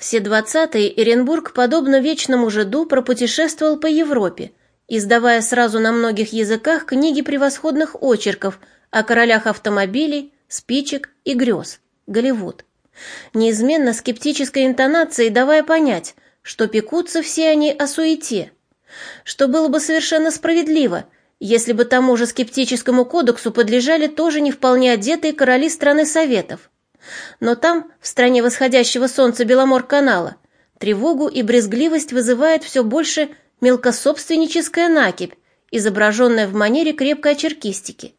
Все двадцатые Эренбург, подобно вечному жиду, пропутешествовал по Европе, издавая сразу на многих языках книги превосходных очерков о королях автомобилей, спичек и грез. Голливуд. Неизменно скептической интонацией давая понять, что пекутся все они о суете, что было бы совершенно справедливо, если бы тому же скептическому кодексу подлежали тоже не вполне одетые короли страны Советов. Но там, в стране восходящего солнца Беломор-канала, тревогу и брезгливость вызывает все больше мелкособственническая накипь, изображенная в манере крепкой очеркистики.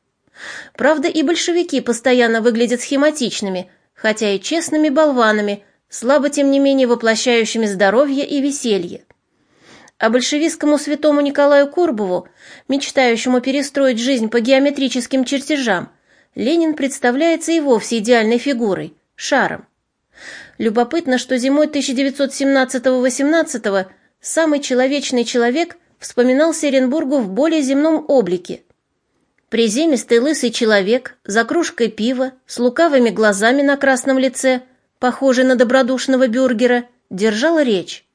Правда, и большевики постоянно выглядят схематичными, хотя и честными болванами, слабо тем не менее воплощающими здоровье и веселье. А большевистскому святому Николаю Курбову, мечтающему перестроить жизнь по геометрическим чертежам, Ленин представляется и вовсе идеальной фигурой, шаром. Любопытно, что зимой 1917-18 самый человечный человек вспоминался Оренбургу в более земном облике. Приземистый лысый человек за кружкой пива, с лукавыми глазами на красном лице, похожий на добродушного бюргера, держал речь.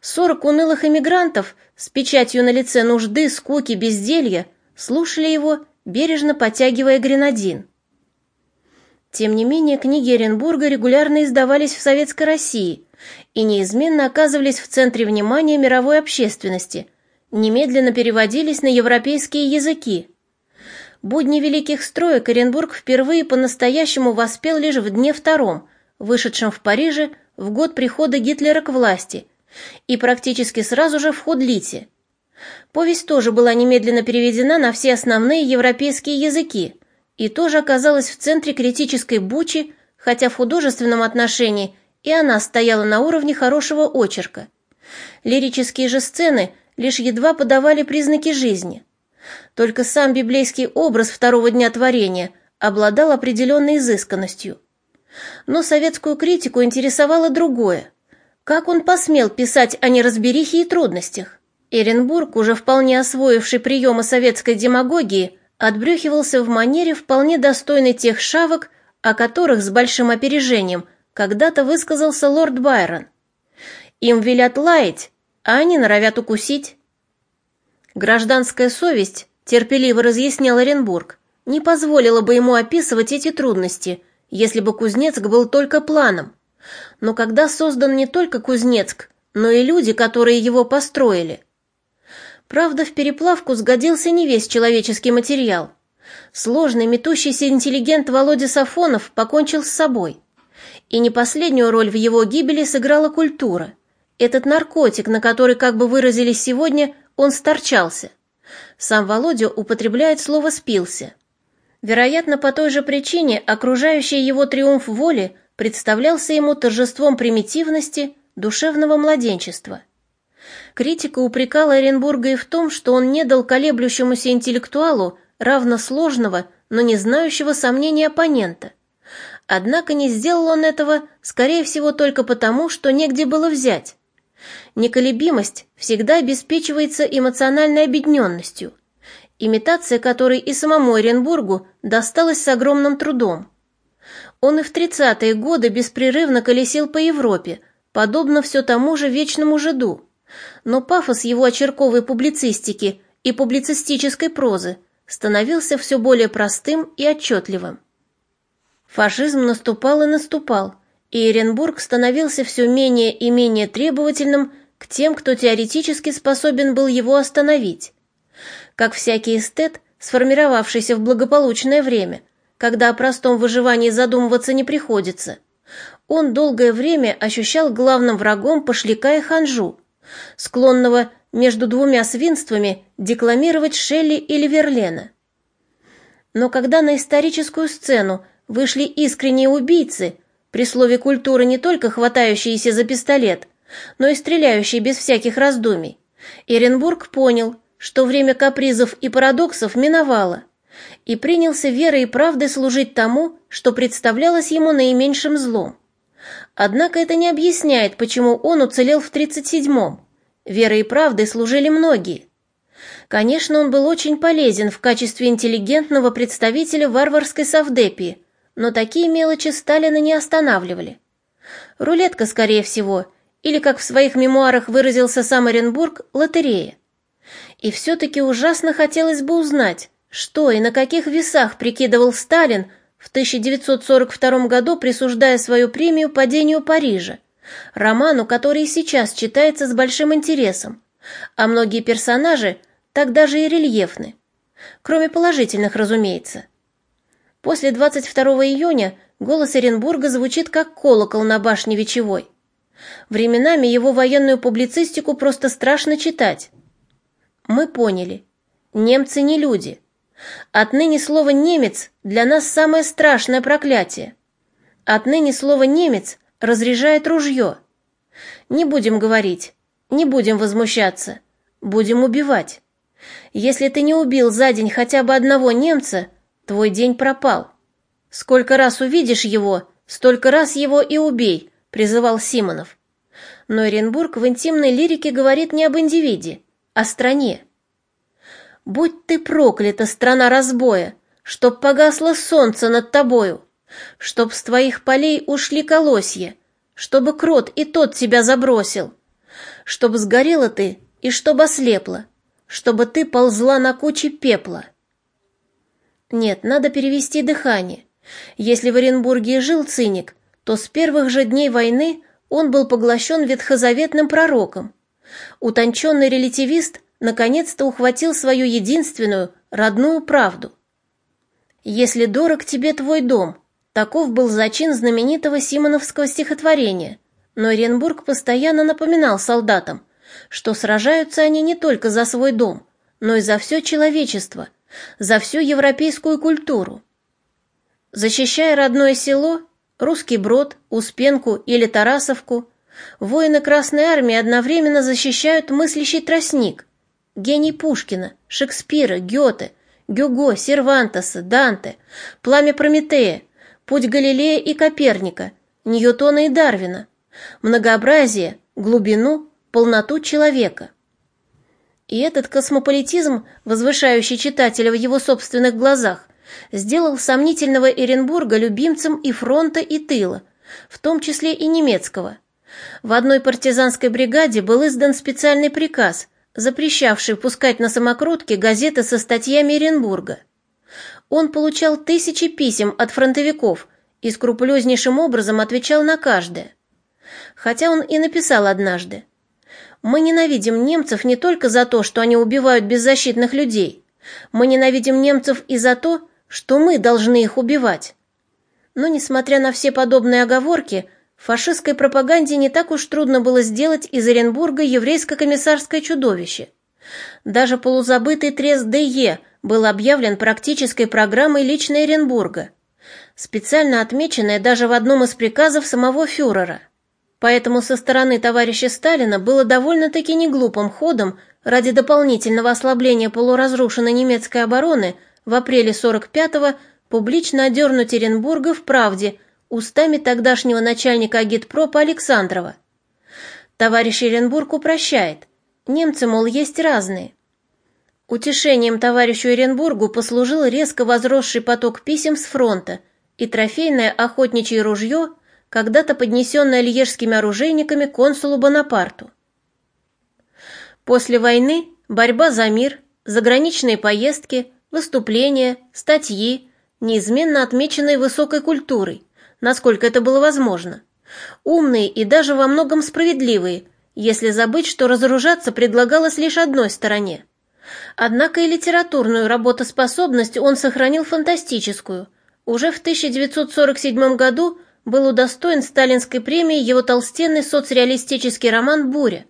Сорок унылых эмигрантов с печатью на лице нужды, скуки, безделья слушали его бережно потягивая гренадин. Тем не менее, книги Оренбурга регулярно издавались в Советской России и неизменно оказывались в центре внимания мировой общественности, немедленно переводились на европейские языки. «Будни великих строек» Оренбург впервые по-настоящему воспел лишь в дне втором, вышедшем в Париже в год прихода Гитлера к власти, и практически сразу же в Худлите – Повесть тоже была немедленно переведена на все основные европейские языки и тоже оказалась в центре критической бучи, хотя в художественном отношении и она стояла на уровне хорошего очерка. Лирические же сцены лишь едва подавали признаки жизни. Только сам библейский образ второго дня творения обладал определенной изысканностью. Но советскую критику интересовало другое. Как он посмел писать о неразберихе и трудностях? Эренбург, уже вполне освоивший приемы советской демагогии, отбрюхивался в манере вполне достойной тех шавок, о которых с большим опережением когда-то высказался лорд Байрон. Им велят лаять, а они норовят укусить. Гражданская совесть, терпеливо разъяснял Оренбург, не позволила бы ему описывать эти трудности, если бы Кузнецк был только планом. Но когда создан не только Кузнецк, но и люди, которые его построили, Правда, в переплавку сгодился не весь человеческий материал. Сложный, метущийся интеллигент Володя Сафонов покончил с собой. И не последнюю роль в его гибели сыграла культура. Этот наркотик, на который, как бы выразились сегодня, он сторчался. Сам Володя употребляет слово «спился». Вероятно, по той же причине окружающий его триумф воли представлялся ему торжеством примитивности, душевного младенчества – Критика упрекала Оренбурга и в том, что он не дал колеблющемуся интеллектуалу равносложного, но не знающего сомнений оппонента. Однако не сделал он этого, скорее всего, только потому, что негде было взять. Неколебимость всегда обеспечивается эмоциональной обедненностью, имитация которой и самому Оренбургу досталась с огромным трудом. Он и в 30-е годы беспрерывно колесил по Европе, подобно все тому же вечному жиду но пафос его очерковой публицистики и публицистической прозы становился все более простым и отчетливым. Фашизм наступал и наступал, и Эренбург становился все менее и менее требовательным к тем, кто теоретически способен был его остановить. Как всякий эстет, сформировавшийся в благополучное время, когда о простом выживании задумываться не приходится, он долгое время ощущал главным врагом пошляка и ханжу – склонного между двумя свинствами декламировать Шелли или Верлена. Но когда на историческую сцену вышли искренние убийцы, при слове культуры не только хватающиеся за пистолет, но и стреляющие без всяких раздумий, Эренбург понял, что время капризов и парадоксов миновало, и принялся верой и правдой служить тому, что представлялось ему наименьшим злом. Однако это не объясняет, почему он уцелел в 37-м. Верой и правдой служили многие. Конечно, он был очень полезен в качестве интеллигентного представителя варварской совдепии, но такие мелочи Сталина не останавливали. Рулетка, скорее всего, или, как в своих мемуарах выразился сам Оренбург, лотерея. И все-таки ужасно хотелось бы узнать, что и на каких весах прикидывал Сталин в 1942 году, присуждая свою премию падению Парижа, роману, который сейчас читается с большим интересом, а многие персонажи так даже и рельефны, кроме положительных, разумеется. После 22 июня голос Оренбурга звучит как колокол на башне Вечевой. Временами его военную публицистику просто страшно читать. Мы поняли. Немцы не люди. Отныне слово «немец» для нас самое страшное проклятие. Отныне слово «немец» разряжает ружье. Не будем говорить, не будем возмущаться, будем убивать. Если ты не убил за день хотя бы одного немца, твой день пропал. Сколько раз увидишь его, столько раз его и убей, призывал Симонов. Но Оренбург в интимной лирике говорит не об индивиде, а о стране. «Будь ты проклята, страна разбоя, чтоб погасло солнце над тобою, чтоб с твоих полей ушли колосья, чтобы крот и тот тебя забросил, чтоб сгорела ты и чтоб ослепла, чтобы ты ползла на куче пепла». Нет, надо перевести дыхание. Если в Оренбурге жил циник, то с первых же дней войны он был поглощен ветхозаветным пророком. Утонченный релятивист наконец-то ухватил свою единственную, родную правду. «Если дорог тебе твой дом», таков был зачин знаменитого симоновского стихотворения, но Оренбург постоянно напоминал солдатам, что сражаются они не только за свой дом, но и за все человечество, за всю европейскую культуру. Защищая родное село, Русский Брод, Успенку или Тарасовку воины Красной Армии одновременно защищают мыслящий тростник, гений Пушкина, Шекспира, Гёте, Гюго, Сервантеса, Данте, пламя Прометея, путь Галилея и Коперника, Ньютона и Дарвина, многообразие, глубину, полноту человека. И этот космополитизм, возвышающий читателя в его собственных глазах, сделал сомнительного Эренбурга любимцем и фронта, и тыла, в том числе и немецкого. В одной партизанской бригаде был издан специальный приказ, запрещавший пускать на самокрутки газеты со статьями Эренбурга. Он получал тысячи писем от фронтовиков и скрупулезнейшим образом отвечал на каждое. Хотя он и написал однажды. «Мы ненавидим немцев не только за то, что они убивают беззащитных людей. Мы ненавидим немцев и за то, что мы должны их убивать. Но, несмотря на все подобные оговорки, фашистской пропаганде не так уж трудно было сделать из Оренбурга еврейско-комиссарское чудовище. Даже полузабытый трест Д.Е. был объявлен практической программой лично Оренбурга, специально отмеченная даже в одном из приказов самого фюрера. Поэтому со стороны товарища Сталина было довольно-таки неглупым ходом ради дополнительного ослабления полуразрушенной немецкой обороны – в апреле 45-го публично одернуть Оренбурга в правде устами тогдашнего начальника агитпропа Александрова. Товарищ Оренбург упрощает. Немцы, мол, есть разные. Утешением товарищу Оренбургу послужил резко возросший поток писем с фронта и трофейное охотничье ружье, когда-то поднесенное льежскими оружейниками консулу Бонапарту. После войны борьба за мир, заграничные поездки, выступления, статьи, неизменно отмеченные высокой культурой, насколько это было возможно, умные и даже во многом справедливые, если забыть, что разоружаться предлагалось лишь одной стороне. Однако и литературную работоспособность он сохранил фантастическую. Уже в 1947 году был удостоен сталинской премии его толстенный соцреалистический роман «Буря»,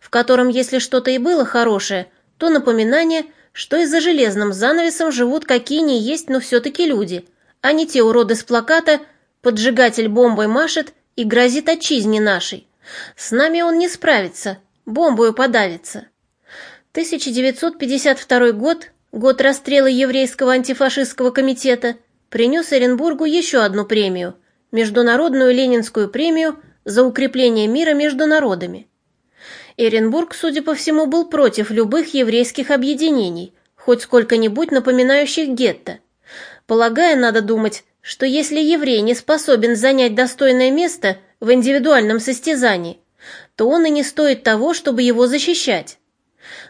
в котором, если что-то и было хорошее, то напоминание – что и за железным занавесом живут какие ни есть, но все-таки люди, а не те уроды с плаката «Поджигатель бомбой машет и грозит отчизне нашей». С нами он не справится, бомбою подавится. 1952 год, год расстрела еврейского антифашистского комитета, принес Оренбургу еще одну премию – Международную Ленинскую премию за укрепление мира между народами. Эренбург, судя по всему, был против любых еврейских объединений, хоть сколько-нибудь напоминающих гетто. Полагая, надо думать, что если еврей не способен занять достойное место, в индивидуальном состязании, то он и не стоит того, чтобы его защищать.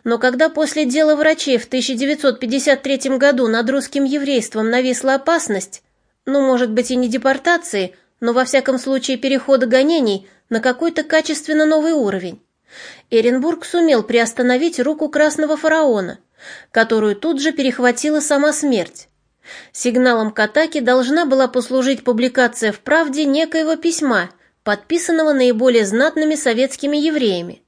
Но когда после дела врачей в 1953 году над русским еврейством нависла опасность, ну, может быть, и не депортации, но во всяком случае перехода гонений на какой-то качественно новый уровень, Эренбург сумел приостановить руку красного фараона, которую тут же перехватила сама смерть. Сигналом к атаке должна была послужить публикация в «Правде» некоего письма, подписанного наиболее знатными советскими евреями.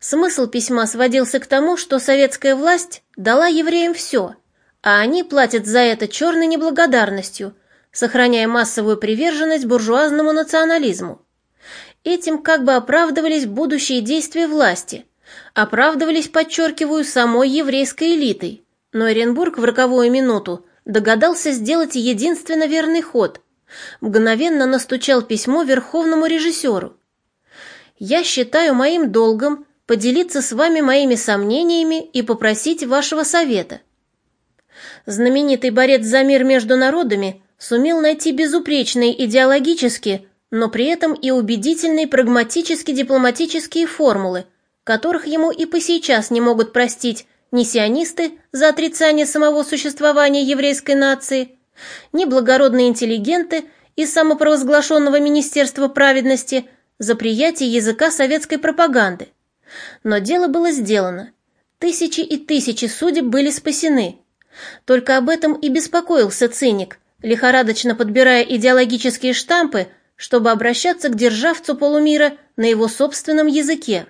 Смысл письма сводился к тому, что советская власть дала евреям все, а они платят за это черной неблагодарностью, сохраняя массовую приверженность буржуазному национализму. Этим как бы оправдывались будущие действия власти, оправдывались, подчеркиваю, самой еврейской элитой, но Оренбург в роковую минуту догадался сделать единственно верный ход. Мгновенно настучал письмо верховному режиссеру. «Я считаю моим долгом поделиться с вами моими сомнениями и попросить вашего совета». Знаменитый борец за мир между народами сумел найти безупречные идеологически, но при этом и убедительные прагматически-дипломатические формулы, которых ему и по сейчас не могут простить ни сионисты за отрицание самого существования еврейской нации, ни благородные интеллигенты из самопровозглашенного Министерства праведности за приятие языка советской пропаганды. Но дело было сделано. Тысячи и тысячи судеб были спасены. Только об этом и беспокоился циник, лихорадочно подбирая идеологические штампы, чтобы обращаться к державцу полумира на его собственном языке.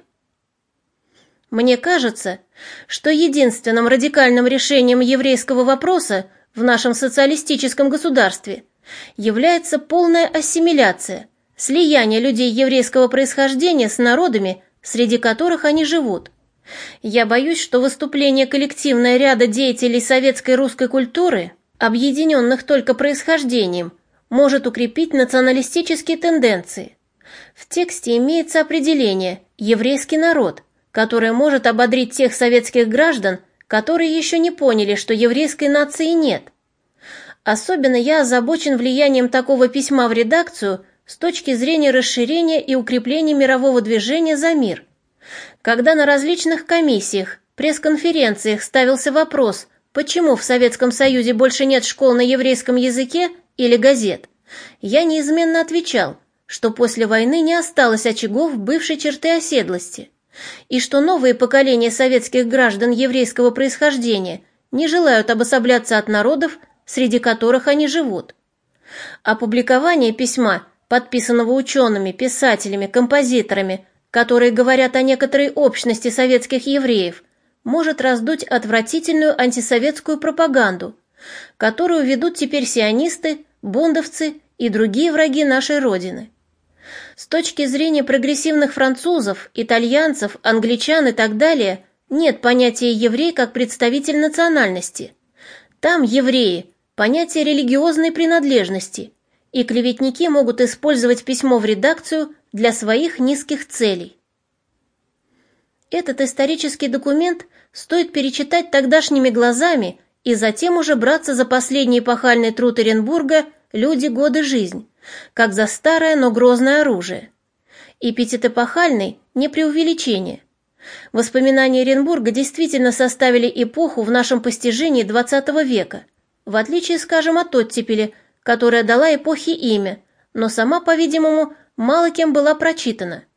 Мне кажется, что единственным радикальным решением еврейского вопроса в нашем социалистическом государстве является полная ассимиляция, слияние людей еврейского происхождения с народами, среди которых они живут. Я боюсь, что выступление коллективного ряда деятелей советской русской культуры, объединенных только происхождением, может укрепить националистические тенденции. В тексте имеется определение «еврейский народ», которое может ободрить тех советских граждан, которые еще не поняли, что еврейской нации нет. Особенно я озабочен влиянием такого письма в редакцию с точки зрения расширения и укрепления мирового движения за мир. Когда на различных комиссиях, пресс-конференциях ставился вопрос, почему в Советском Союзе больше нет школ на еврейском языке или газет, я неизменно отвечал, что после войны не осталось очагов бывшей черты оседлости, и что новые поколения советских граждан еврейского происхождения не желают обособляться от народов, среди которых они живут. Опубликование письма, подписанного учеными, писателями, композиторами, которые говорят о некоторой общности советских евреев, может раздуть отвратительную антисоветскую пропаганду – которую ведут теперь сионисты, бондовцы и другие враги нашей Родины. С точки зрения прогрессивных французов, итальянцев, англичан и так далее, нет понятия «еврей» как представитель национальности. Там евреи – понятие религиозной принадлежности, и клеветники могут использовать письмо в редакцию для своих низких целей. Этот исторический документ стоит перечитать тогдашними глазами – и затем уже браться за последний эпохальный труд Оренбурга «Люди, годы, жизнь», как за старое, но грозное оружие. Эпитет эпохальный – не преувеличение. Воспоминания Оренбурга действительно составили эпоху в нашем постижении XX века, в отличие, скажем, от оттепели, которая дала эпохе имя, но сама, по-видимому, мало кем была прочитана –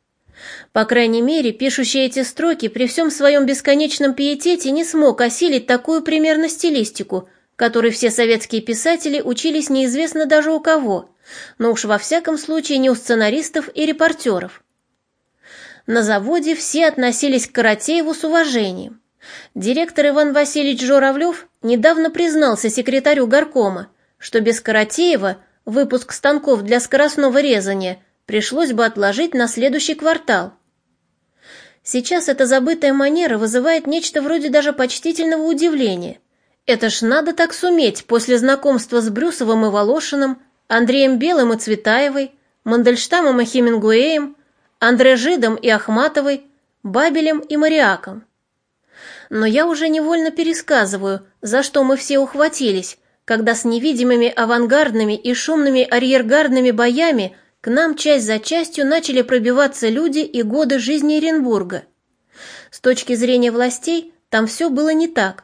по крайней мере, пишущий эти строки при всем своем бесконечном пиетете не смог осилить такую примерно стилистику, которой все советские писатели учились неизвестно даже у кого, но уж во всяком случае не у сценаристов и репортеров. На заводе все относились к Каратееву с уважением. Директор Иван Васильевич Журавлев недавно признался секретарю горкома, что без Каратеева выпуск станков для скоростного резания – пришлось бы отложить на следующий квартал. Сейчас эта забытая манера вызывает нечто вроде даже почтительного удивления. Это ж надо так суметь после знакомства с Брюсовым и Волошиным, Андреем Белым и Цветаевой, Мандельштамом и Хемингуэем, Андре Жидом и Ахматовой, Бабелем и Мариаком. Но я уже невольно пересказываю, за что мы все ухватились, когда с невидимыми авангардными и шумными арьергардными боями – к нам часть за частью начали пробиваться люди и годы жизни Оренбурга. С точки зрения властей, там все было не так.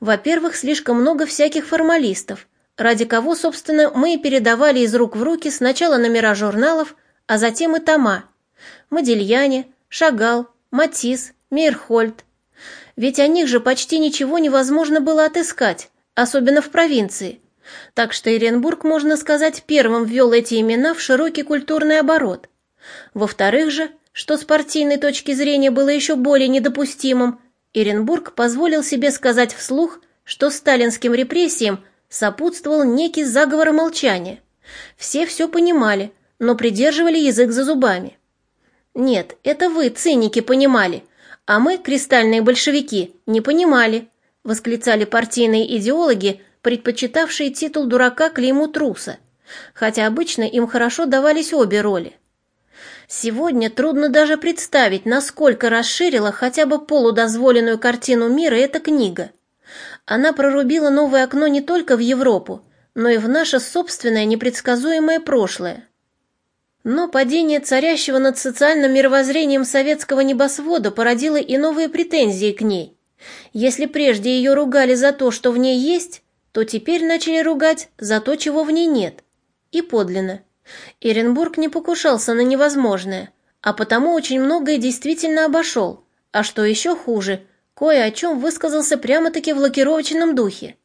Во-первых, слишком много всяких формалистов, ради кого, собственно, мы и передавали из рук в руки сначала номера журналов, а затем и тома. Модильяне, Шагал, Матис, Мейерхольд. Ведь о них же почти ничего невозможно было отыскать, особенно в провинции. Так что Иренбург, можно сказать, первым ввел эти имена в широкий культурный оборот. Во-вторых же, что с партийной точки зрения было еще более недопустимым, Иренбург позволил себе сказать вслух, что сталинским репрессиям сопутствовал некий заговор молчания. Все все понимали, но придерживали язык за зубами. Нет, это вы, циники, понимали, а мы, кристальные большевики, не понимали, восклицали партийные идеологи, предпочитавшие титул дурака клейму труса, хотя обычно им хорошо давались обе роли. Сегодня трудно даже представить, насколько расширила хотя бы полудозволенную картину мира эта книга. Она прорубила новое окно не только в Европу, но и в наше собственное непредсказуемое прошлое. Но падение царящего над социальным мировоззрением советского небосвода породило и новые претензии к ней. Если прежде ее ругали за то, что в ней есть, то теперь начали ругать за то, чего в ней нет. И подлинно. Иренбург не покушался на невозможное, а потому очень многое действительно обошел, а что еще хуже, кое о чем высказался прямо-таки в лакировочном духе.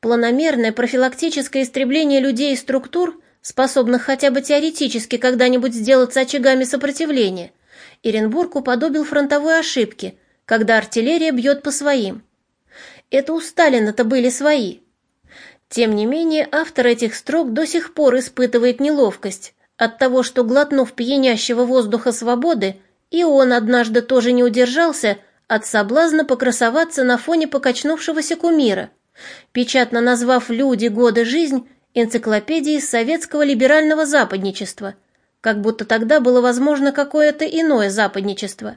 Планомерное профилактическое истребление людей и структур способных хотя бы теоретически когда-нибудь сделаться очагами сопротивления, Иренбург уподобил фронтовой ошибке, когда артиллерия бьет по своим. Это у Сталина-то были свои. Тем не менее, автор этих строк до сих пор испытывает неловкость от того, что, глотнув пьянящего воздуха свободы, и он однажды тоже не удержался от соблазна покрасоваться на фоне покачнувшегося кумира, печатно назвав «Люди, годы, жизнь» энциклопедии советского либерального западничества, как будто тогда было возможно какое-то иное западничество.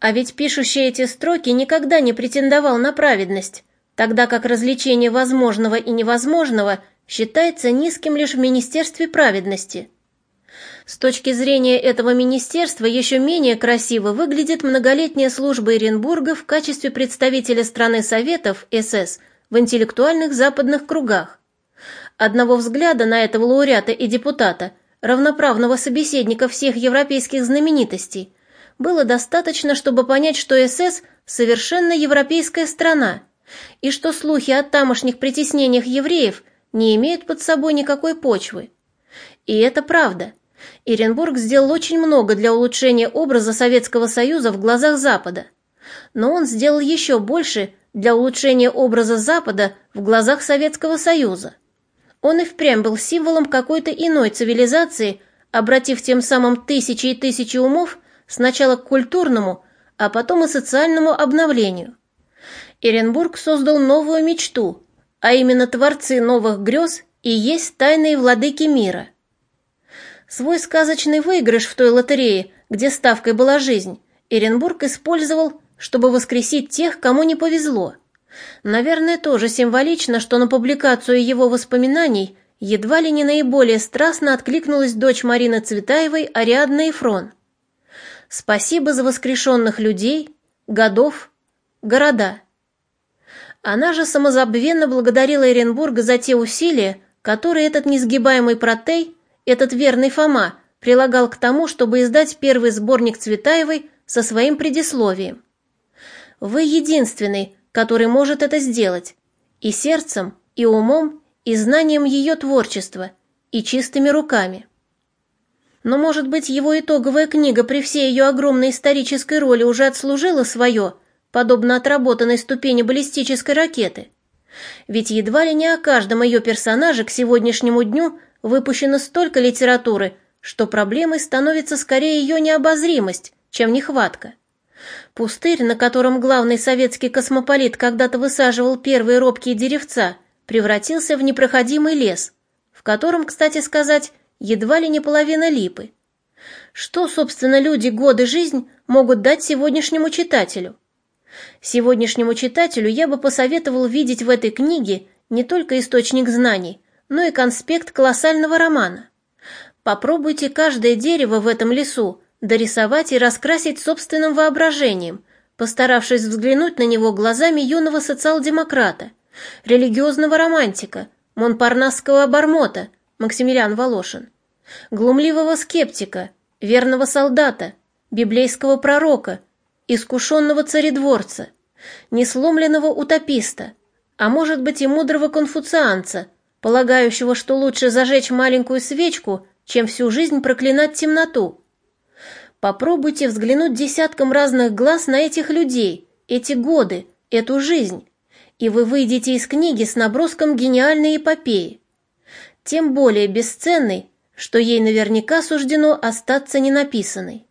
А ведь пишущий эти строки никогда не претендовал на праведность, тогда как развлечение возможного и невозможного считается низким лишь в Министерстве праведности. С точки зрения этого министерства еще менее красиво выглядит многолетняя служба Оренбурга в качестве представителя страны Советов СС в интеллектуальных западных кругах. Одного взгляда на этого лауреата и депутата, равноправного собеседника всех европейских знаменитостей, было достаточно, чтобы понять, что СС – совершенно европейская страна, и что слухи о тамошних притеснениях евреев не имеют под собой никакой почвы. И это правда. Иренбург сделал очень много для улучшения образа Советского Союза в глазах Запада. Но он сделал еще больше для улучшения образа Запада в глазах Советского Союза. Он и впрямь был символом какой-то иной цивилизации, обратив тем самым тысячи и тысячи умов сначала к культурному, а потом и социальному обновлению. Эренбург создал новую мечту, а именно творцы новых грез и есть тайные владыки мира. Свой сказочный выигрыш в той лотерее, где ставкой была жизнь, Эренбург использовал, чтобы воскресить тех, кому не повезло – Наверное, тоже символично, что на публикацию его воспоминаний едва ли не наиболее страстно откликнулась дочь Марины Цветаевой Ариадна Ефрон. «Спасибо за воскрешенных людей, годов, города». Она же самозабвенно благодарила Эренбурга за те усилия, которые этот несгибаемый протей, этот верный Фома, прилагал к тому, чтобы издать первый сборник Цветаевой со своим предисловием. «Вы единственный, который может это сделать, и сердцем, и умом, и знанием ее творчества, и чистыми руками. Но, может быть, его итоговая книга при всей ее огромной исторической роли уже отслужила свое, подобно отработанной ступени баллистической ракеты. Ведь едва ли не о каждом ее персонаже к сегодняшнему дню выпущено столько литературы, что проблемой становится скорее ее необозримость, чем нехватка. Пустырь, на котором главный советский космополит когда-то высаживал первые робкие деревца, превратился в непроходимый лес, в котором, кстати сказать, едва ли не половина липы. Что, собственно, люди годы жизнь могут дать сегодняшнему читателю? Сегодняшнему читателю я бы посоветовал видеть в этой книге не только источник знаний, но и конспект колоссального романа. Попробуйте каждое дерево в этом лесу дорисовать и раскрасить собственным воображением, постаравшись взглянуть на него глазами юного социал-демократа, религиозного романтика, монпарнасского обормота Максимилиан Волошин, глумливого скептика, верного солдата, библейского пророка, искушенного царедворца, несломленного утописта, а может быть и мудрого конфуцианца, полагающего, что лучше зажечь маленькую свечку, чем всю жизнь проклинать темноту. Попробуйте взглянуть десятком разных глаз на этих людей, эти годы, эту жизнь, и вы выйдете из книги с наброском гениальной эпопеи. Тем более бесценной, что ей наверняка суждено остаться ненаписанной.